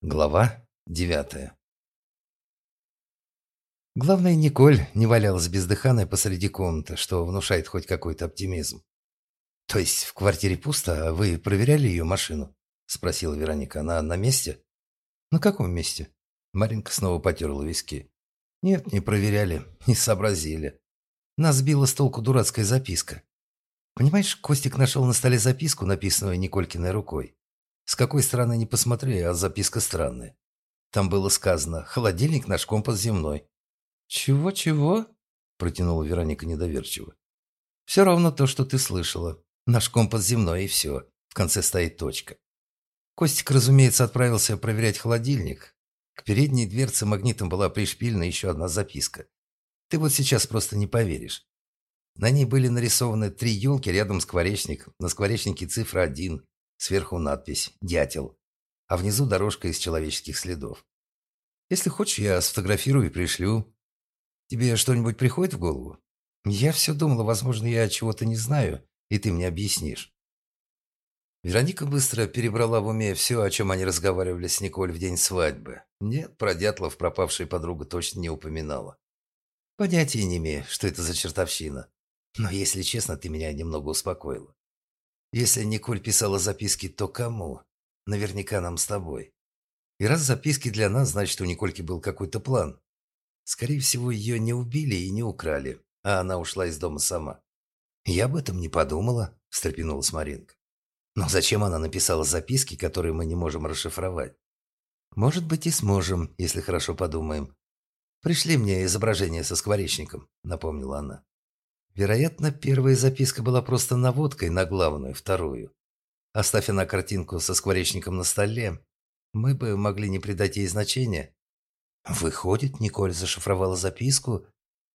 Глава девятая Главное, Николь не валялась бездыханной посреди комнаты, что внушает хоть какой-то оптимизм. «То есть в квартире пусто, а вы проверяли ее машину?» – спросила Вероника. «Она на месте?» «На каком месте?» Маринка снова потерла виски. «Нет, не проверяли, не сообразили. Нас сбила с толку дурацкая записка. Понимаешь, Костик нашел на столе записку, написанную Николькиной рукой. С какой стороны не посмотри, а записка странная. Там было сказано «Холодильник наш компас земной». «Чего-чего?» – протянула Вероника недоверчиво. «Все равно то, что ты слышала. Наш компас земной, и все. В конце стоит точка». Костик, разумеется, отправился проверять холодильник. К передней дверце магнитом была пришпилена еще одна записка. Ты вот сейчас просто не поверишь. На ней были нарисованы три елки рядом скворечник. На скворечнике цифра один. Сверху надпись «Дятел». А внизу дорожка из человеческих следов. Если хочешь, я сфотографирую и пришлю. Тебе что-нибудь приходит в голову? Я все думала, возможно, я чего-то не знаю, и ты мне объяснишь. Вероника быстро перебрала в уме все, о чем они разговаривали с Николь в день свадьбы. Нет, про Дятлов пропавшая подруга точно не упоминала. Понятия не имею, что это за чертовщина. Но, если честно, ты меня немного успокоила. Если Николь писала записки, то кому? Наверняка нам с тобой. И раз записки для нас, значит, у Никольки был какой-то план. Скорее всего, ее не убили и не украли, а она ушла из дома сама. Я об этом не подумала, встрепенулась Маринка. Но зачем она написала записки, которые мы не можем расшифровать? Может быть, и сможем, если хорошо подумаем. Пришли мне изображение со скворечником, напомнила она. Вероятно, первая записка была просто наводкой на главную, вторую. Оставь она картинку со скворечником на столе, мы бы могли не придать ей значения. Выходит, Николь зашифровала записку,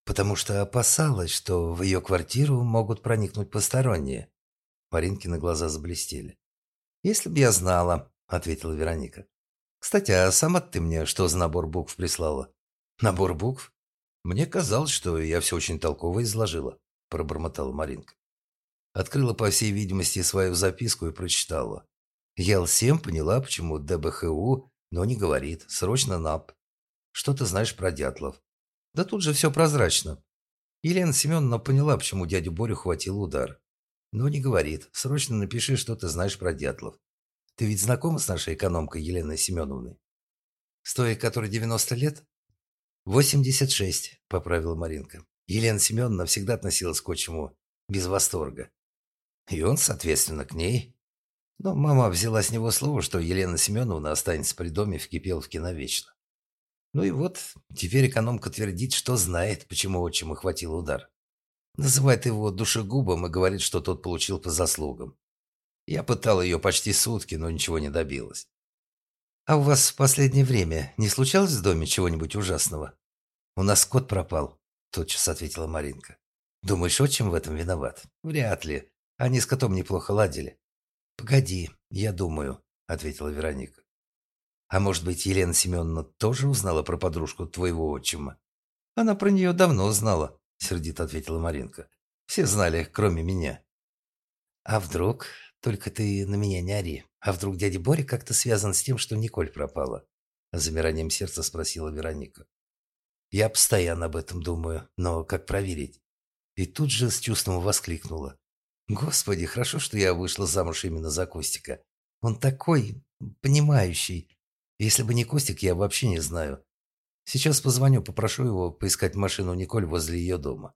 потому что опасалась, что в ее квартиру могут проникнуть посторонние. Маринкины глаза заблестели. «Если б я знала», — ответила Вероника. «Кстати, а сама ты мне что за набор букв прислала?» «Набор букв? Мне казалось, что я все очень толково изложила», — пробормотала Маринка. Открыла, по всей видимости, свою записку и прочитала. Я всем поняла, почему ДБХУ, но не говорит. Срочно НАП. Что ты знаешь про Дятлов? Да тут же все прозрачно. Елена Семеновна поняла, почему дядю Борю хватил удар. Но не говорит. Срочно напиши, что ты знаешь про Дятлов. Ты ведь знакома с нашей экономкой Еленой Семеновной? С той, которой 90 лет? 86, поправила Маринка. Елена Семеновна всегда относилась к отчиму без восторга. И он, соответственно, к ней. Но мама взяла с него слово, что Елена Семеновна останется при доме в Кипеловке навечно. Ну и вот, теперь экономка твердит, что знает, почему отчиму хватил удар. Называет его душегубом и говорит, что тот получил по заслугам. Я пытал ее почти сутки, но ничего не добилась. «А у вас в последнее время не случалось в доме чего-нибудь ужасного?» «У нас кот пропал», – тотчас ответила Маринка. «Думаешь, отчим в этом виноват?» «Вряд ли. Они с котом неплохо ладили». «Погоди, я думаю», – ответила Вероника. «А может быть, Елена Семеновна тоже узнала про подружку твоего отчима?» «Она про нее давно знала», – сердито ответила Маринка. «Все знали, кроме меня». «А вдруг? Только ты на меня не ори. А вдруг дядя Боря как-то связан с тем, что Николь пропала?» Замиранием сердца спросила Вероника. «Я постоянно об этом думаю, но как проверить?» И тут же с чувством воскликнула. «Господи, хорошо, что я вышла замуж именно за Костика. Он такой понимающий. Если бы не Костик, я вообще не знаю. Сейчас позвоню, попрошу его поискать машину Николь возле ее дома.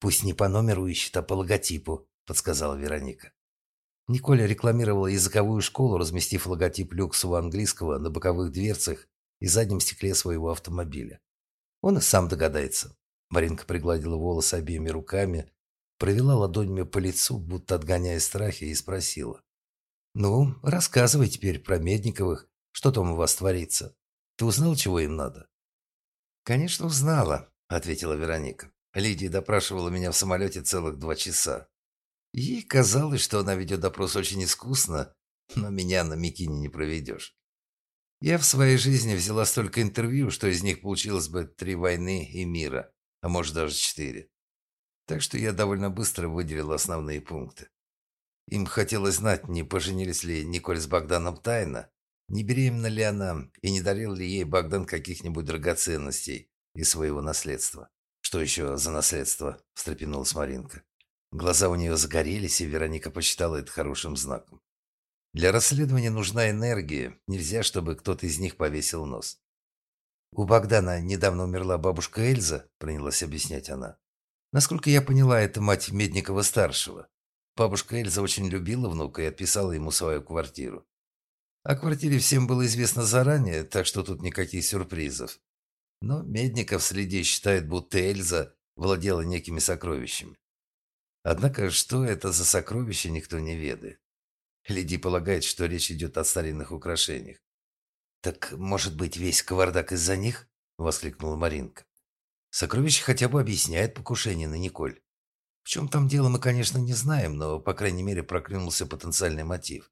Пусть не по номеру ищет, а по логотипу», – подсказала Вероника. Николя рекламировала языковую школу, разместив логотип люксового английского на боковых дверцах и заднем стекле своего автомобиля. Он и сам догадается. Маринка пригладила волосы обеими руками, провела ладонями по лицу, будто отгоняя страхи, и спросила. «Ну, рассказывай теперь про Медниковых. Что там у вас творится? Ты узнал, чего им надо?» «Конечно, узнала», — ответила Вероника. Лидия допрашивала меня в самолете целых два часа. Ей казалось, что она ведет допрос очень искусно, но меня на Микине не проведешь. Я в своей жизни взяла столько интервью, что из них получилось бы три войны и мира, а может даже четыре. Так что я довольно быстро выделила основные пункты. Им хотелось знать, не поженились ли Николь с Богданом тайно, не беременна ли она и не дарил ли ей Богдан каких-нибудь драгоценностей из своего наследства. «Что еще за наследство?» – встрепенулась Маринка. Глаза у нее загорелись, и Вероника посчитала это хорошим знаком. Для расследования нужна энергия, нельзя, чтобы кто-то из них повесил нос. «У Богдана недавно умерла бабушка Эльза», – принялась объяснять она. «Насколько я поняла, это мать Медникова-старшего. Бабушка Эльза очень любила внука и отписала ему свою квартиру. О квартире всем было известно заранее, так что тут никаких сюрпризов. Но Медников среди считает, будто Эльза владела некими сокровищами. Однако, что это за сокровища, никто не ведает. Лиди полагает, что речь идет о старинных украшениях. «Так, может быть, весь кавардак из-за них?» — воскликнула Маринка. «Сокровище хотя бы объясняет покушение на Николь. В чем там дело, мы, конечно, не знаем, но, по крайней мере, проклюнулся потенциальный мотив.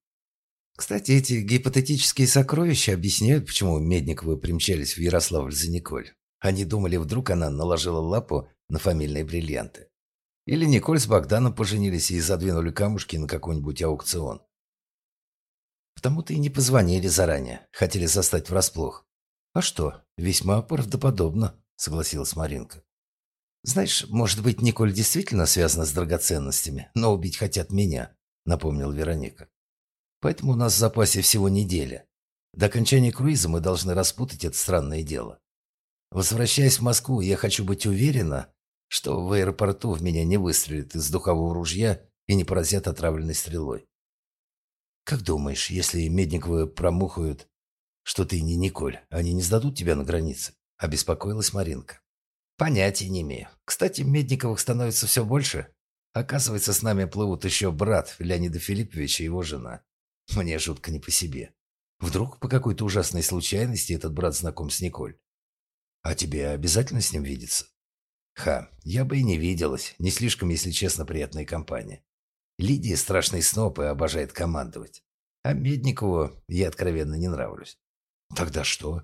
Кстати, эти гипотетические сокровища объясняют, почему Медниковы примчались в Ярославль за Николь. Они думали, вдруг она наложила лапу на фамильные бриллианты. Или Николь с Богданом поженились и задвинули камушки на какой-нибудь аукцион. Потому-то и не позвонили заранее, хотели застать врасплох. «А что, весьма правдоподобно», — согласилась Маринка. «Знаешь, может быть, Николь действительно связана с драгоценностями, но убить хотят меня», — напомнил Вероника. Поэтому у нас в запасе всего неделя. До окончания круиза мы должны распутать это странное дело. Возвращаясь в Москву, я хочу быть уверена, что в аэропорту в меня не выстрелят из духового ружья и не поразят отравленной стрелой. Как думаешь, если Медниковы промухают, что ты не Николь, они не сдадут тебя на границе? Обеспокоилась Маринка. Понятия не имею. Кстати, Медниковых становится все больше. Оказывается, с нами плывут еще брат Леонида Филипповича и его жена. Мне жутко не по себе. Вдруг по какой-то ужасной случайности этот брат знаком с Николь. А тебе обязательно с ним видеться? Ха, я бы и не виделась. Не слишком, если честно, приятная компания. Лидия страшный сноп и обожает командовать. А Медникову я откровенно не нравлюсь. Тогда что?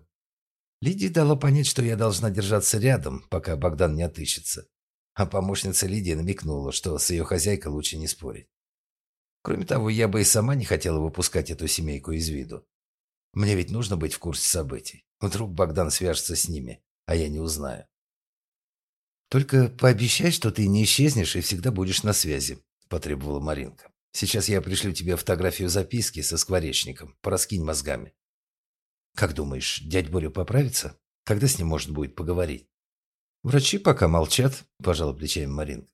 Лидия дала понять, что я должна держаться рядом, пока Богдан не отыщется. А помощница Лидии намекнула, что с ее хозяйкой лучше не спорить. Кроме того, я бы и сама не хотела выпускать эту семейку из виду. Мне ведь нужно быть в курсе событий. Вдруг Богдан свяжется с ними, а я не узнаю. «Только пообещай, что ты не исчезнешь и всегда будешь на связи», – потребовала Маринка. «Сейчас я пришлю тебе фотографию записки со скворечником. Пораскинь мозгами». «Как думаешь, дядь Боря поправится? Когда с ним можно будет поговорить?» «Врачи пока молчат», – пожала плечами Маринка.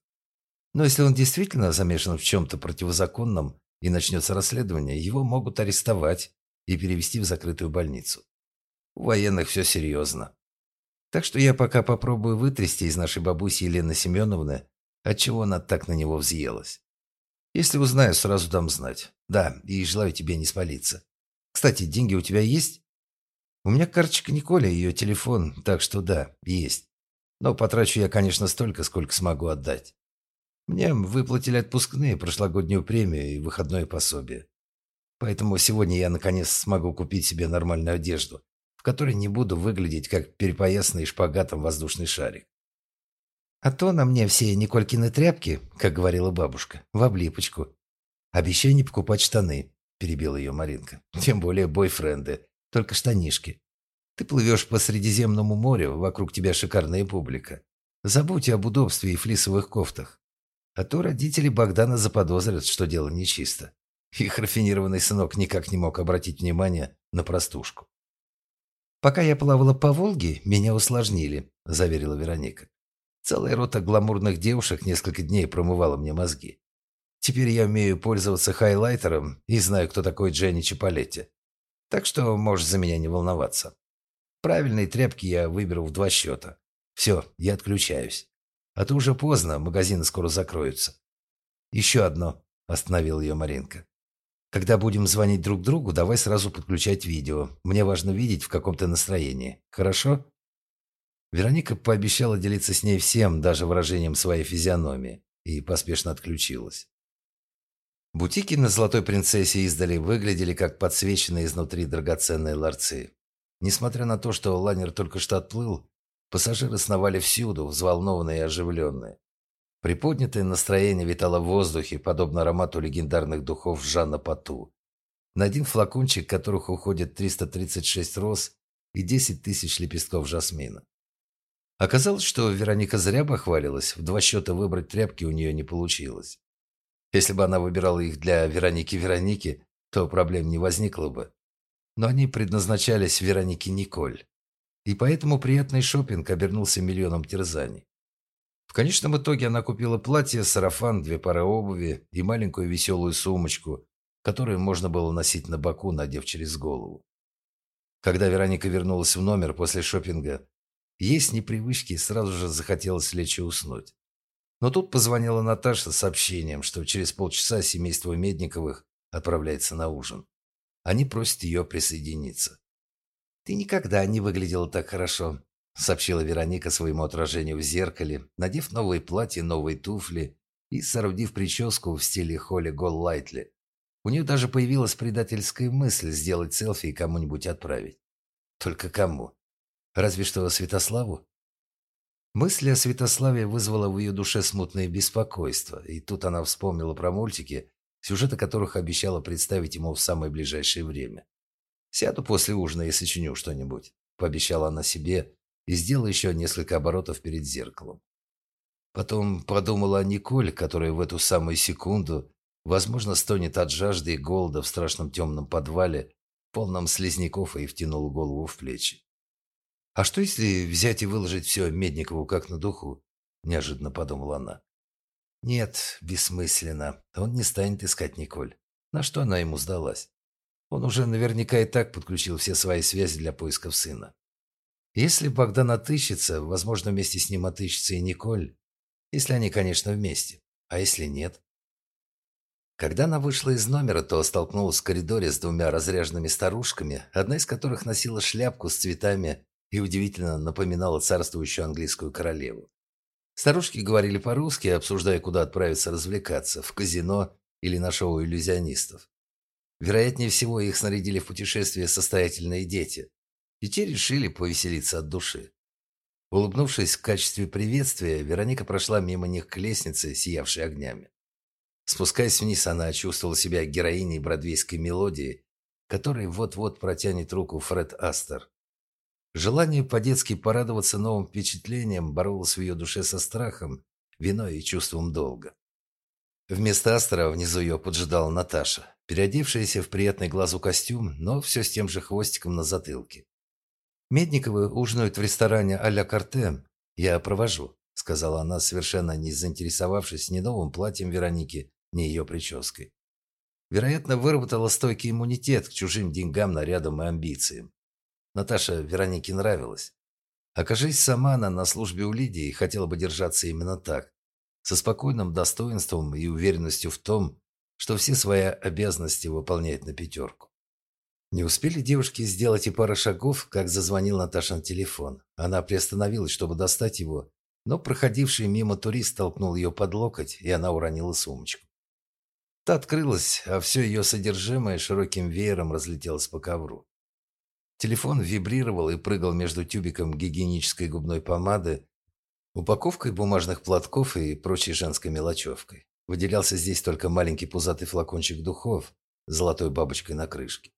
Но если он действительно замешан в чем-то противозаконном и начнется расследование, его могут арестовать и перевести в закрытую больницу. У военных все серьезно. Так что я пока попробую вытрясти из нашей бабуси Елены Семеновны, отчего она так на него взъелась. Если узнаю, сразу дам знать. Да, и желаю тебе не спалиться. Кстати, деньги у тебя есть? У меня карточка Николя, ее телефон, так что да, есть. Но потрачу я, конечно, столько, сколько смогу отдать. Мне выплатили отпускные, прошлогоднюю премию и выходное пособие. Поэтому сегодня я наконец смогу купить себе нормальную одежду, в которой не буду выглядеть как перепоясанный шпагатом воздушный шарик. А то на мне все Николькины тряпки, как говорила бабушка, в облипочку. Обещай не покупать штаны, перебила ее Маринка. Тем более бойфренды, только штанишки. Ты плывешь по Средиземному морю, вокруг тебя шикарная публика. Забудь об удобстве и флисовых кофтах. А то родители Богдана заподозрят, что дело нечисто. Их рафинированный сынок никак не мог обратить внимание на простушку. «Пока я плавала по Волге, меня усложнили», – заверила Вероника. «Целая рота гламурных девушек несколько дней промывала мне мозги. Теперь я умею пользоваться хайлайтером и знаю, кто такой Дженни Чапалетти. Так что можешь за меня не волноваться. Правильные тряпки я выберу в два счета. Все, я отключаюсь. А то уже поздно, магазины скоро закроются. Еще одно, остановил ее Маринка. Когда будем звонить друг другу, давай сразу подключать видео. Мне важно видеть, в каком то настроении. Хорошо? Вероника пообещала делиться с ней всем, даже выражением своей физиономии, и поспешно отключилась. Бутики на Золотой Принцессе издали выглядели как подсвеченные изнутри драгоценные ларцы. Несмотря на то, что лайнер только что отплыл, Пассажиры сновали всюду, взволнованные и оживленные. Приподнятое настроение витало в воздухе, подобно аромату легендарных духов Жанна Пату. на один флакончик которых уходит 336 роз и 10 тысяч лепестков жасмина. Оказалось, что Вероника зря бахвалилась, в два счета выбрать тряпки у нее не получилось. Если бы она выбирала их для Вероники-Вероники, то проблем не возникло бы. Но они предназначались Веронике Николь. И поэтому приятный шопинг обернулся миллионом терзаний. В конечном итоге она купила платье, сарафан, две пары обуви и маленькую веселую сумочку, которую можно было носить на боку, надев через голову. Когда Вероника вернулась в номер после шопинга, есть непривычки и сразу же захотелось лечь и уснуть. Но тут позвонила Наташа с сообщением, что через полчаса семейство Медниковых отправляется на ужин. Они просят ее присоединиться. «Ты никогда не выглядела так хорошо», — сообщила Вероника своему отражению в зеркале, надев новые платья, новые туфли и соорудив прическу в стиле Холли Гол Лайтли. У нее даже появилась предательская мысль сделать селфи и кому-нибудь отправить. Только кому? Разве что Святославу? Мысль о Святославе вызвала в ее душе смутное беспокойство, и тут она вспомнила про мультики, сюжеты которых обещала представить ему в самое ближайшее время. «Сяду после ужина и сочиню что-нибудь», – пообещала она себе и сделала еще несколько оборотов перед зеркалом. Потом подумала о Николе, которая в эту самую секунду, возможно, стонет от жажды и голода в страшном темном подвале, полном слизняков, и втянула голову в плечи. «А что, если взять и выложить все Медникову как на духу?» – неожиданно подумала она. «Нет, бессмысленно. Он не станет искать Николь. На что она ему сдалась? Он уже наверняка и так подключил все свои связи для поисков сына. Если Богдан отыщется, возможно, вместе с ним отыщется и Николь. Если они, конечно, вместе. А если нет? Когда она вышла из номера, то столкнулась в коридоре с двумя разряженными старушками, одна из которых носила шляпку с цветами и удивительно напоминала царствующую английскую королеву. Старушки говорили по-русски, обсуждая, куда отправиться развлекаться – в казино или на шоу иллюзионистов. Вероятнее всего, их снарядили в путешествие состоятельные дети, и те решили повеселиться от души. Улыбнувшись в качестве приветствия, Вероника прошла мимо них к лестнице, сиявшей огнями. Спускаясь вниз, она чувствовала себя героиней бродвейской мелодии, которой вот-вот протянет руку Фред Астер. Желание по-детски порадоваться новым впечатлением боролось в ее душе со страхом, виной и чувством долга. Вместо Астера внизу ее поджидала Наташа, переодевшаяся в приятный глазу костюм, но все с тем же хвостиком на затылке. «Медниковы ужинают в ресторане а-ля Карте. Я провожу», — сказала она, совершенно не заинтересовавшись ни новым платьем Вероники, ни ее прической. Вероятно, выработала стойкий иммунитет к чужим деньгам, нарядам и амбициям. Наташа Веронике нравилась. Окажись сама она на службе у Лидии, хотела бы держаться именно так, со спокойным достоинством и уверенностью в том, что все свои обязанности выполняет на пятерку. Не успели девушки сделать и пары шагов, как зазвонил Наташин телефон. Она приостановилась, чтобы достать его, но проходивший мимо турист толкнул ее под локоть, и она уронила сумочку. Та открылась, а все ее содержимое широким веером разлетелось по ковру. Телефон вибрировал и прыгал между тюбиком гигиенической губной помады, упаковкой бумажных платков и прочей женской мелочевкой. Выделялся здесь только маленький пузатый флакончик духов с золотой бабочкой на крышке.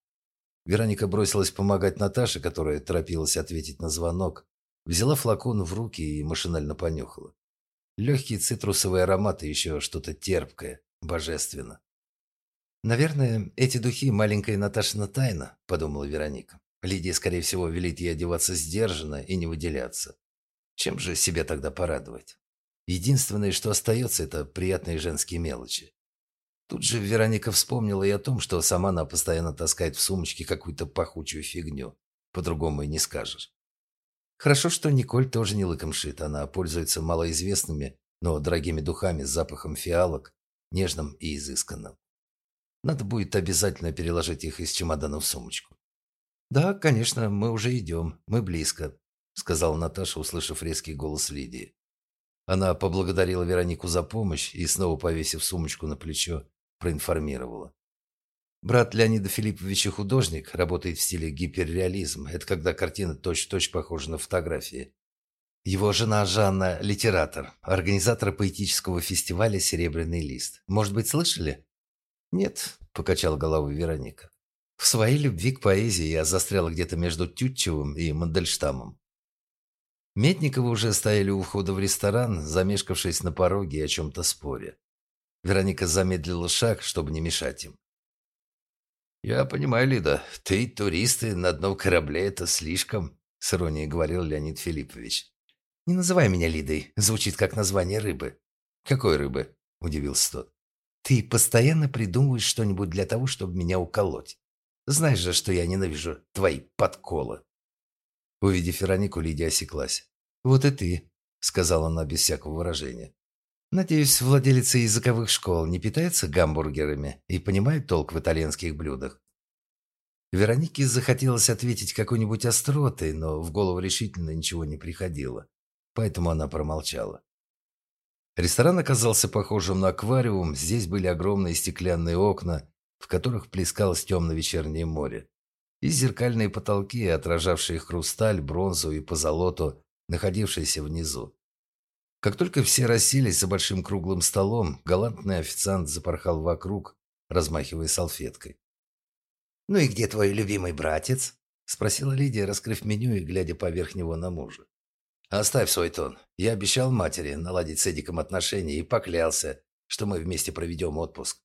Вероника бросилась помогать Наташе, которая торопилась ответить на звонок, взяла флакон в руки и машинально понюхала. Легкий цитрусовый аромат и еще что-то терпкое, божественно. «Наверное, эти духи – маленькая Наташина тайна», – подумала Вероника. Лидия, скорее всего, велит ей одеваться сдержанно и не выделяться. Чем же себя тогда порадовать? Единственное, что остается, это приятные женские мелочи. Тут же Вероника вспомнила и о том, что сама она постоянно таскает в сумочке какую-то пахучую фигню. По-другому и не скажешь. Хорошо, что Николь тоже не лыком шит. Она пользуется малоизвестными, но дорогими духами с запахом фиалок, нежным и изысканным. Надо будет обязательно переложить их из чемодана в сумочку. «Да, конечно, мы уже идем. Мы близко», — сказала Наташа, услышав резкий голос Лидии. Она поблагодарила Веронику за помощь и, снова повесив сумочку на плечо, проинформировала. Брат Леонида Филипповича художник, работает в стиле гиперреализм. Это когда картина точь-в-точь -точь похожа на фотографии. Его жена Жанна – литератор, организатор поэтического фестиваля «Серебряный лист». Может быть, слышали? Нет, покачала головой Вероника. В своей любви к поэзии я застряла где-то между Тютчевым и Мандельштамом. Метниковы уже стояли у входа в ресторан, замешкавшись на пороге и о чем-то споре. Вероника замедлила шаг, чтобы не мешать им. «Я понимаю, Лида, ты туристы на одном корабле – это слишком», – с иронией говорил Леонид Филиппович. «Не называй меня Лидой, звучит как название рыбы». «Какой рыбы?» – удивился тот. «Ты постоянно придумываешь что-нибудь для того, чтобы меня уколоть. Знаешь же, что я ненавижу твои подколы». Увидев Веронику, Лидия осеклась. «Вот и ты», — сказала она без всякого выражения. «Надеюсь, владелица языковых школ не питается гамбургерами и понимает толк в итальянских блюдах». Веронике захотелось ответить какой-нибудь остротой, но в голову решительно ничего не приходило, поэтому она промолчала. Ресторан оказался похожим на аквариум, здесь были огромные стеклянные окна, в которых плескалось темно-вечернее море, и зеркальные потолки, отражавшие хрусталь, бронзу и позолоту, находившиеся внизу. Как только все расселись за большим круглым столом, галантный официант запорхал вокруг, размахивая салфеткой. «Ну и где твой любимый братец?» – спросила Лидия, раскрыв меню и глядя поверх него на мужа. «Оставь свой тон. Я обещал матери наладить с Эдиком отношения и поклялся, что мы вместе проведем отпуск.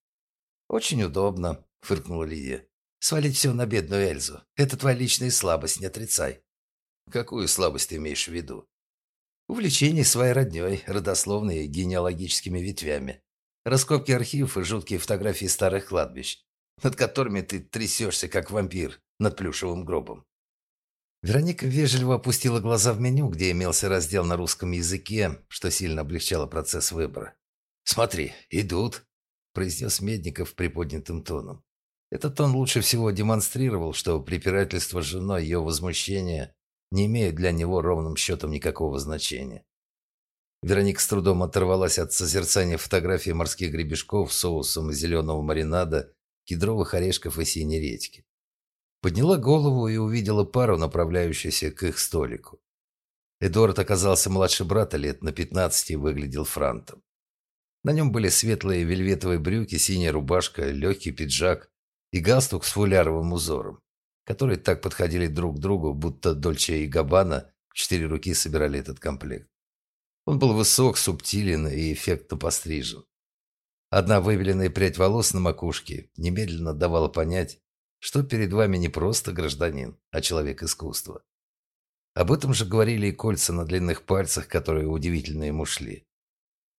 «Очень удобно», — фыркнула Лидия. «Свалить все на бедную Эльзу. Это твоя личная слабость, не отрицай». «Какую слабость ты имеешь в виду?» «Увлечение своей родней, родословной и генеалогическими ветвями. Раскопки архивов и жуткие фотографии старых кладбищ, над которыми ты трясешься, как вампир, над плюшевым гробом». Вероника вежливо опустила глаза в меню, где имелся раздел на русском языке, что сильно облегчало процесс выбора. «Смотри, идут», произнес Медников приподнятым тоном. Этот тон лучше всего демонстрировал, что препирательство с женой ее возмущение не имеют для него ровным счетом никакого значения. Вероника с трудом оторвалась от созерцания фотографии морских гребешков с соусом зеленого маринада, кедровых орешков и синей редьки. Подняла голову и увидела пару, направляющуюся к их столику. Эдуард оказался младше брата лет на пятнадцати и выглядел франтом. На нем были светлые вельветовые брюки, синяя рубашка, легкий пиджак и галстук с фуляровым узором, которые так подходили друг к другу, будто Дольче и Габбана в четыре руки собирали этот комплект. Он был высок, субтилен и эффектно пострижен. Одна выбеленная прядь волос на макушке немедленно давала понять, что перед вами не просто гражданин, а человек искусства. Об этом же говорили и кольца на длинных пальцах, которые удивительно ему шли.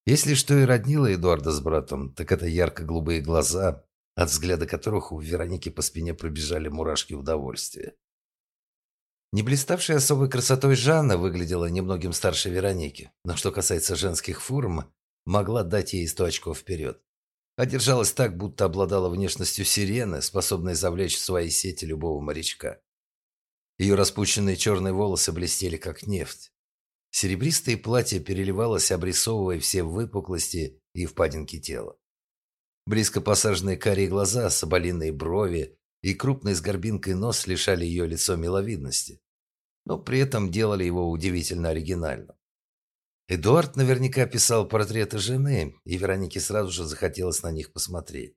Если что и роднило Эдуарда с братом, так это ярко-голубые глаза, от взгляда которых у Вероники по спине пробежали мурашки удовольствия. Не блиставшая особой красотой Жанна выглядела немногим старше Вероники, но что касается женских форм, могла дать ей сто очков вперед. Одержалась так, будто обладала внешностью сирены, способной завлечь в свои сети любого морячка. Ее распущенные черные волосы блестели, как нефть. Серебристое платье переливалось, обрисовывая все выпуклости и впадинки тела. Близко посаженные карие глаза, соболиные брови и крупный с горбинкой нос лишали ее лицо миловидности, но при этом делали его удивительно оригинальным. Эдуард наверняка писал портреты жены, и Веронике сразу же захотелось на них посмотреть.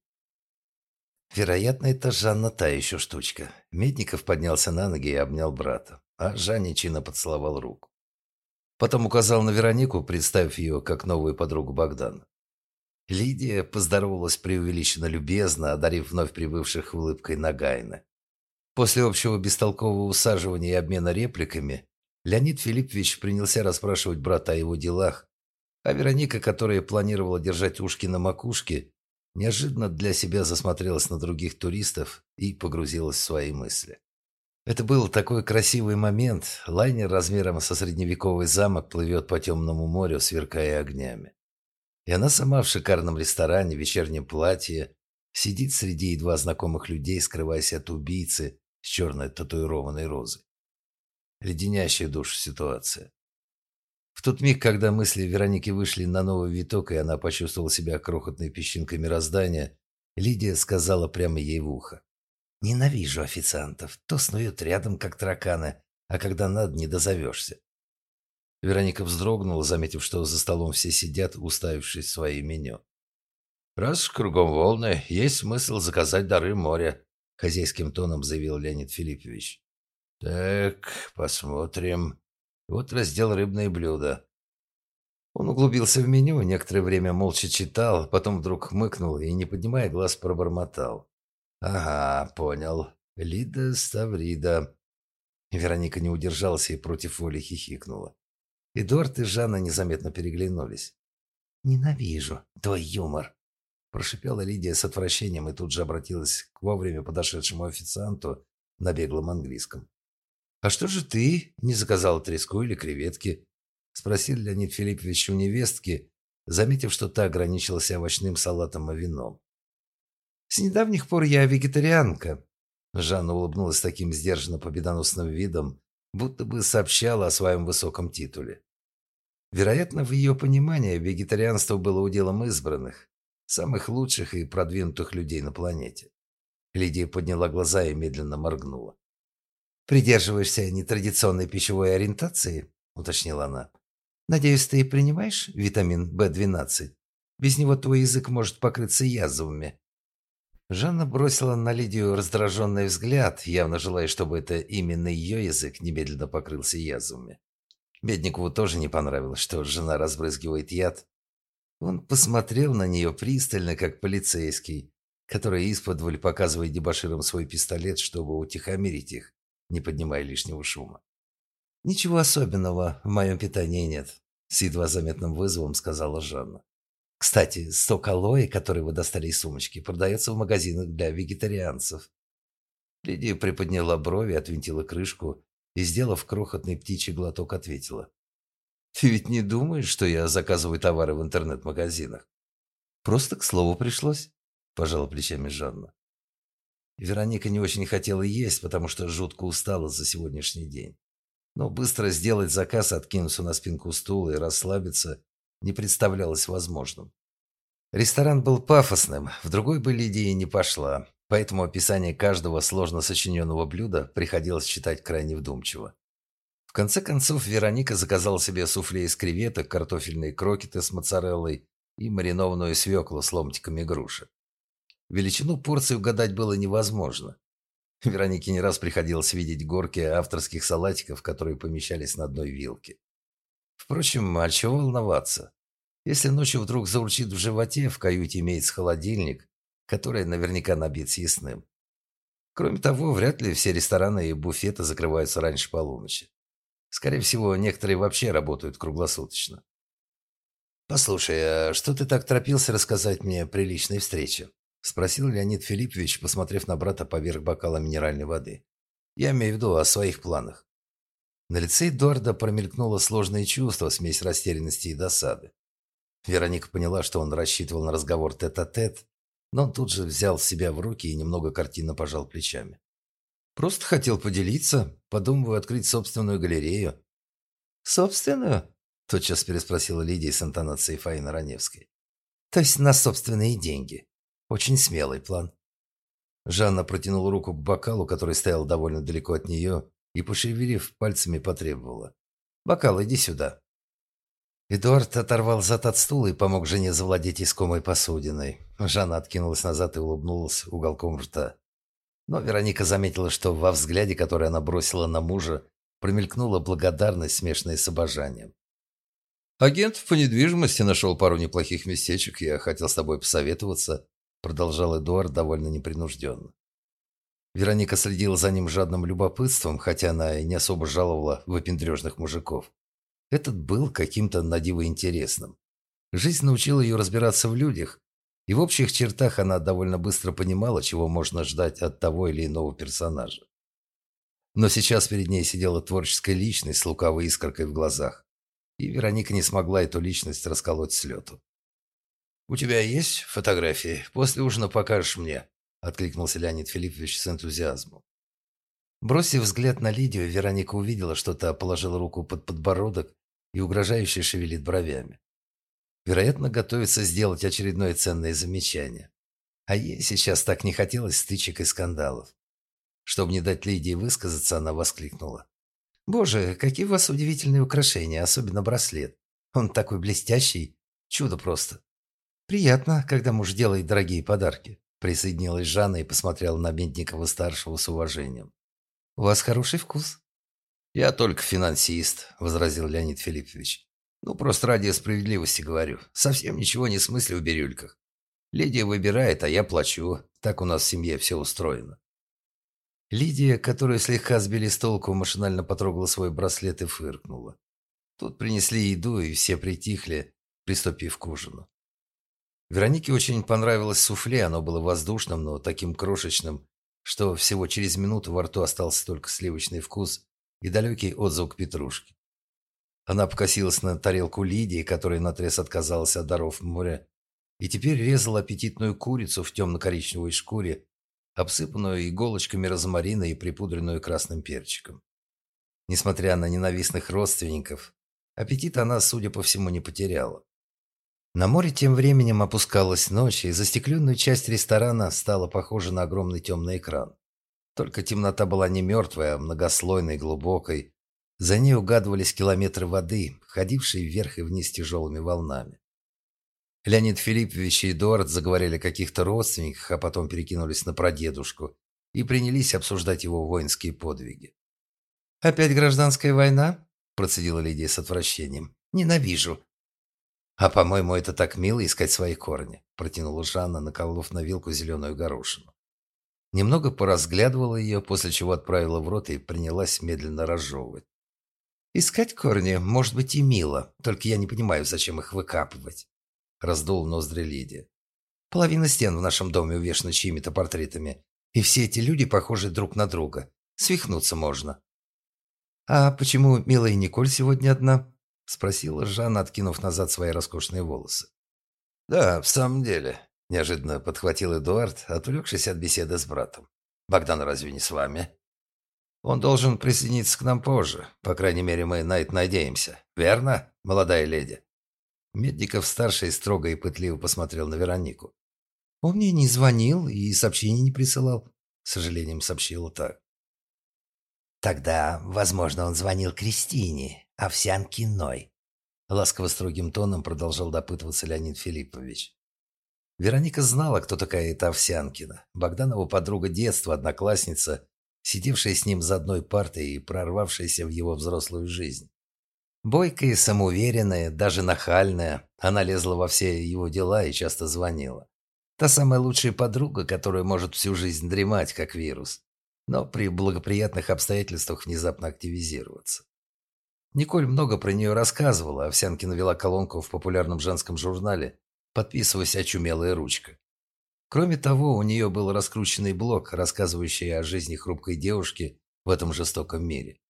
Вероятно, это Жанна та еще штучка. Медников поднялся на ноги и обнял брата, а Жанне чинно поцеловал руку. Потом указал на Веронику, представив ее как новую подругу Богдана. Лидия поздоровалась преувеличенно любезно, одарив вновь прибывших улыбкой Нагайна. После общего бестолкового усаживания и обмена репликами Леонид Филиппович принялся расспрашивать брата о его делах, а Вероника, которая планировала держать ушки на макушке, неожиданно для себя засмотрелась на других туристов и погрузилась в свои мысли. Это был такой красивый момент. Лайнер размером со средневековый замок плывет по темному морю, сверкая огнями. И она сама в шикарном ресторане в вечернем платье сидит среди едва знакомых людей, скрываясь от убийцы с черной татуированной розой. Леденящая душу ситуация. В тот миг, когда мысли Вероники вышли на новый виток, и она почувствовала себя крохотной песчинкой мироздания, Лидия сказала прямо ей в ухо. Ненавижу официантов. То снуют рядом, как тараканы, а когда надо, не дозовешься. Вероника вздрогнула, заметив, что за столом все сидят, уставившись в свои меню. «Раз кругом волны, есть смысл заказать дары моря», хозяйским тоном заявил Леонид Филиппович. Так, посмотрим. Вот раздел рыбные блюда. Он углубился в меню, некоторое время молча читал, потом вдруг хмыкнул и, не поднимая глаз, пробормотал. «Ага, понял. Лида Ставрида». Вероника не удержалась и против воли хихикнула. Эдуард и Жанна незаметно переглянулись. «Ненавижу твой юмор», – прошипела Лидия с отвращением и тут же обратилась к вовремя подошедшему официанту на беглом английском. «А что же ты не заказал треску или креветки?» – спросил Леонид Филиппович у невестки, заметив, что та ограничилась овощным салатом и вином. «С недавних пор я вегетарианка», – Жанна улыбнулась таким сдержанно победоносным видом, будто бы сообщала о своем высоком титуле. Вероятно, в ее понимании вегетарианство было уделом избранных, самых лучших и продвинутых людей на планете. Лидия подняла глаза и медленно моргнула. «Придерживаешься нетрадиционной пищевой ориентации?» – уточнила она. «Надеюсь, ты принимаешь витамин В12? Без него твой язык может покрыться язвами». Жанна бросила на Лидию раздраженный взгляд, явно желая, чтобы это именно ее язык немедленно покрылся язвами. Бедникову тоже не понравилось, что жена разбрызгивает яд. Он посмотрел на нее пристально, как полицейский, который из-под показывает дебоширам свой пистолет, чтобы утихомирить их, не поднимая лишнего шума. «Ничего особенного в моем питании нет», — с едва заметным вызовом сказала Жанна. Кстати, сок алоэ, который вы достали из сумочки, продается в магазинах для вегетарианцев. Лидия приподняла брови, отвинтила крышку и, сделав крохотный птичий глоток, ответила. «Ты ведь не думаешь, что я заказываю товары в интернет-магазинах?» «Просто к слову пришлось», – пожала плечами Жанна. Вероника не очень хотела есть, потому что жутко устала за сегодняшний день. Но быстро сделать заказ, откинуться на спинку стула и расслабиться не представлялось возможным. Ресторан был пафосным, в другой бы Лидия не пошла, поэтому описание каждого сложно сочиненного блюда приходилось читать крайне вдумчиво. В конце концов, Вероника заказала себе суфле из креветок, картофельные крокеты с моцареллой и маринованную свеклу с ломтиками груши. Величину порции угадать было невозможно. Веронике не раз приходилось видеть горки авторских салатиков, которые помещались на одной вилке. Впрочем, а чего волноваться? Если ночью вдруг заурчит в животе, в каюте имеется холодильник, который наверняка набит съестным. Кроме того, вряд ли все рестораны и буфеты закрываются раньше полуночи. Скорее всего, некоторые вообще работают круглосуточно. «Послушай, а что ты так торопился рассказать мне при личной встрече?» – спросил Леонид Филиппович, посмотрев на брата поверх бокала минеральной воды. «Я имею в виду о своих планах». На лице Эдуарда промелькнуло сложное чувство, смесь растерянности и досады. Вероника поняла, что он рассчитывал на разговор тет-а-тет, -тет, но он тут же взял себя в руки и немного картинно пожал плечами. «Просто хотел поделиться, подумываю открыть собственную галерею». «Собственную?» – тотчас переспросила Лидия с интонацией Фаины Раневской. «То есть на собственные деньги. Очень смелый план». Жанна протянула руку к бокалу, который стоял довольно далеко от нее, и, пошевелив пальцами, потребовала. «Бокал, иди сюда». Эдуард оторвал зад от стула и помог жене завладеть искомой посудиной. Жанна откинулась назад и улыбнулась уголком рта. Но Вероника заметила, что во взгляде, который она бросила на мужа, промелькнула благодарность, смешанная с обожанием. «Агент по недвижимости нашел пару неплохих местечек. Я хотел с тобой посоветоваться», — продолжал Эдуард довольно непринужденно. Вероника следила за ним жадным любопытством, хотя она и не особо жаловала выпендрежных мужиков. Этот был каким-то надиво интересным. Жизнь научила ее разбираться в людях, и в общих чертах она довольно быстро понимала, чего можно ждать от того или иного персонажа. Но сейчас перед ней сидела творческая личность с лукавой искоркой в глазах, и Вероника не смогла эту личность расколоть с лету. «У тебя есть фотографии? После ужина покажешь мне», – откликнулся Леонид Филиппович с энтузиазмом. Бросив взгляд на Лидию, Вероника увидела, что та положила руку под подбородок и угрожающе шевелит бровями. Вероятно, готовится сделать очередное ценное замечание. А ей сейчас так не хотелось стычек и скандалов. Чтобы не дать Лидии высказаться, она воскликнула. «Боже, какие у вас удивительные украшения, особенно браслет. Он такой блестящий. Чудо просто. Приятно, когда муж делает дорогие подарки». Присоединилась Жанна и посмотрела на Медникова-старшего с уважением. «У вас хороший вкус». «Я только финансист», — возразил Леонид Филиппович. «Ну, просто ради справедливости говорю. Совсем ничего не смыслю в бирюльках. Лидия выбирает, а я плачу. Так у нас в семье все устроено». Лидия, которую слегка сбили с толку, машинально потрогала свой браслет и фыркнула. Тут принесли еду, и все притихли, приступив к ужину. Веронике очень понравилось суфле, оно было воздушным, но таким крошечным, что всего через минуту во рту остался только сливочный вкус и далекий отзвук петрушки. Она покосилась на тарелку Лидии, которая наотрез отказалась от даров моря, и теперь резала аппетитную курицу в темно-коричневой шкуре, обсыпанную иголочками розмарина и припудренную красным перчиком. Несмотря на ненавистных родственников, аппетит она, судя по всему, не потеряла. На море тем временем опускалась ночь, и застекленную часть ресторана стала похожа на огромный темный экран. Только темнота была не мертвая, а многослойной, глубокой. За ней угадывались километры воды, ходившие вверх и вниз тяжелыми волнами. Леонид Филиппович и Эдуард заговорили о каких-то родственниках, а потом перекинулись на прадедушку и принялись обсуждать его воинские подвиги. «Опять гражданская война?» – процедила Лидия с отвращением. «Ненавижу. «А, по-моему, это так мило искать свои корни», – протянула Жанна, наколов на вилку зеленую горошину. Немного поразглядывала ее, после чего отправила в рот и принялась медленно разжевывать. «Искать корни, может быть, и мило, только я не понимаю, зачем их выкапывать», – раздул ноздри Лидия. «Половина стен в нашем доме увешана чьими-то портретами, и все эти люди похожи друг на друга. Свихнуться можно». «А почему милая Николь сегодня одна?» — спросила Жанна, откинув назад свои роскошные волосы. «Да, в самом деле», — неожиданно подхватил Эдуард, отвлекшись от беседы с братом. «Богдан разве не с вами?» «Он должен присоединиться к нам позже. По крайней мере, мы на это надеемся. Верно, молодая леди?» Медников-старший строго и пытливо посмотрел на Веронику. «Он мне не звонил и сообщений не присылал», — с сожалением сообщила так. «Тогда, возможно, он звонил Кристине, Овсянкиной. Ласково строгим тоном продолжал допытываться Леонид Филиппович. Вероника знала, кто такая эта Овсянкина. Богданова подруга детства, одноклассница, сидевшая с ним за одной партой и прорвавшаяся в его взрослую жизнь. Бойкая, самоуверенная, даже нахальная, она лезла во все его дела и часто звонила. Та самая лучшая подруга, которая может всю жизнь дремать, как вирус, но при благоприятных обстоятельствах внезапно активизироваться. Николь много про нее рассказывала, Овсянкина вела колонку в популярном женском журнале, подписываясь «Очумелая ручка». Кроме того, у нее был раскрученный блог, рассказывающий о жизни хрупкой девушки в этом жестоком мире.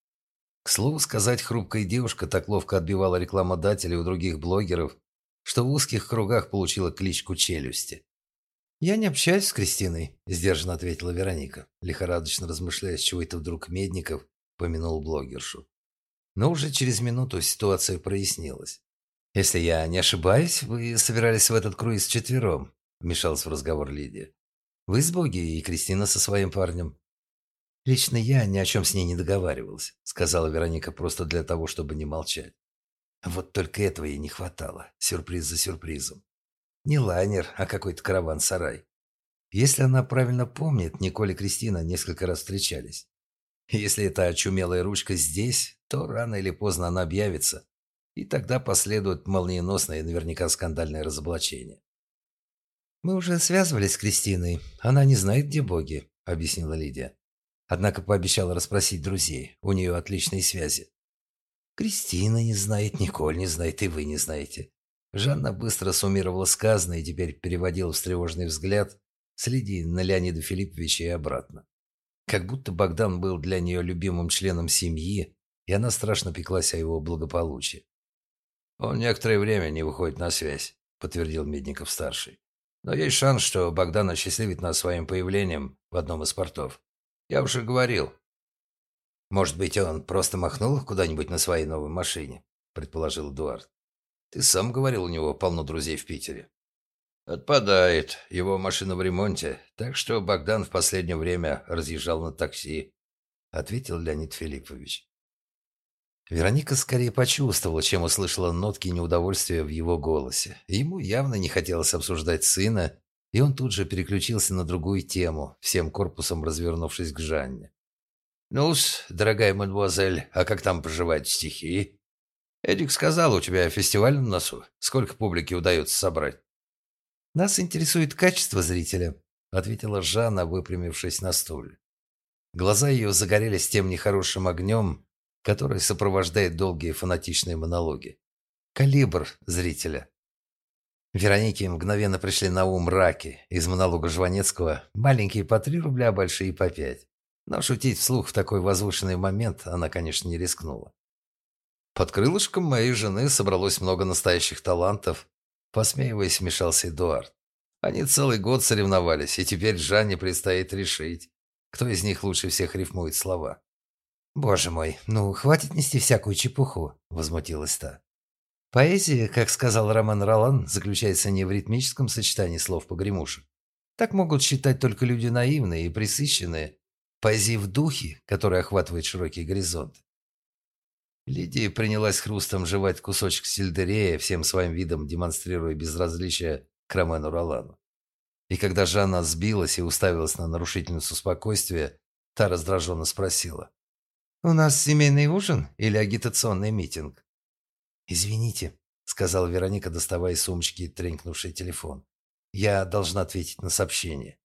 К слову сказать, хрупкая девушка так ловко отбивала рекламодателей у других блогеров, что в узких кругах получила кличку «Челюсти». «Я не общаюсь с Кристиной», – сдержанно ответила Вероника, лихорадочно размышляя, с чего это вдруг Медников помянул блогершу. Но уже через минуту ситуация прояснилась. «Если я не ошибаюсь, вы собирались в этот круиз четвером», – вмешалась в разговор Лидия. «Вы с Боги и Кристина со своим парнем». «Лично я ни о чем с ней не договаривался», – сказала Вероника просто для того, чтобы не молчать. Вот только этого ей не хватало, сюрприз за сюрпризом. Не лайнер, а какой-то караван-сарай. Если она правильно помнит, Николь и Кристина несколько раз встречались. Если эта очумелая ручка здесь, то рано или поздно она объявится, и тогда последует молниеносное и наверняка скандальное разоблачение. «Мы уже связывались с Кристиной. Она не знает, где боги», — объяснила Лидия. Однако пообещала расспросить друзей. У нее отличные связи. «Кристина не знает, Николь не знает, и вы не знаете». Жанна быстро суммировала сказанное и теперь переводила встревоженный взгляд с Лидии на Леонида Филипповича и обратно. Как будто Богдан был для нее любимым членом семьи, и она страшно пеклась о его благополучии. «Он некоторое время не выходит на связь», — подтвердил Медников-старший. «Но есть шанс, что Богдан осчастливит нас своим появлением в одном из портов. Я уже говорил». «Может быть, он просто махнул куда-нибудь на своей новой машине?» — предположил Эдуард. «Ты сам говорил, у него полно друзей в Питере». «Отпадает. Его машина в ремонте, так что Богдан в последнее время разъезжал на такси», — ответил Леонид Филиппович. Вероника скорее почувствовала, чем услышала нотки неудовольствия в его голосе. Ему явно не хотелось обсуждать сына И он тут же переключился на другую тему, всем корпусом развернувшись к Жанне. «Ну-с, дорогая мадемуазель, а как там поживают стихи? Эдик сказал, у тебя фестиваль на носу. Сколько публики удается собрать?» «Нас интересует качество зрителя», — ответила Жанна, выпрямившись на стуле. Глаза ее загорелись тем нехорошим огнем, который сопровождает долгие фанатичные монологи. Калибр зрителя. Веронике мгновенно пришли на ум раки из монолога Жванецкого, маленькие по три рубля, большие по пять. Но шутить вслух в такой возвышенный момент она, конечно, не рискнула. Под крылышком моей жены собралось много настоящих талантов. Посмеиваясь, вмешался Эдуард. Они целый год соревновались, и теперь Жанне предстоит решить, кто из них лучше всех рифмует слова. «Боже мой, ну хватит нести всякую чепуху», – возмутилась та. Поэзия, как сказал Роман Ролан, заключается не в ритмическом сочетании слов погремушек. Так могут считать только люди наивные и присыщенные, Поэзии в духе, который охватывает широкий горизонт. Лидия принялась хрустом жевать кусочек сельдерея, всем своим видом демонстрируя безразличие к Ромену Ролану. И когда Жанна сбилась и уставилась на нарушительницу спокойствия, та раздраженно спросила. «У нас семейный ужин или агитационный митинг?» «Извините», — сказала Вероника, доставая из сумочки тренькнувший телефон. «Я должна ответить на сообщение».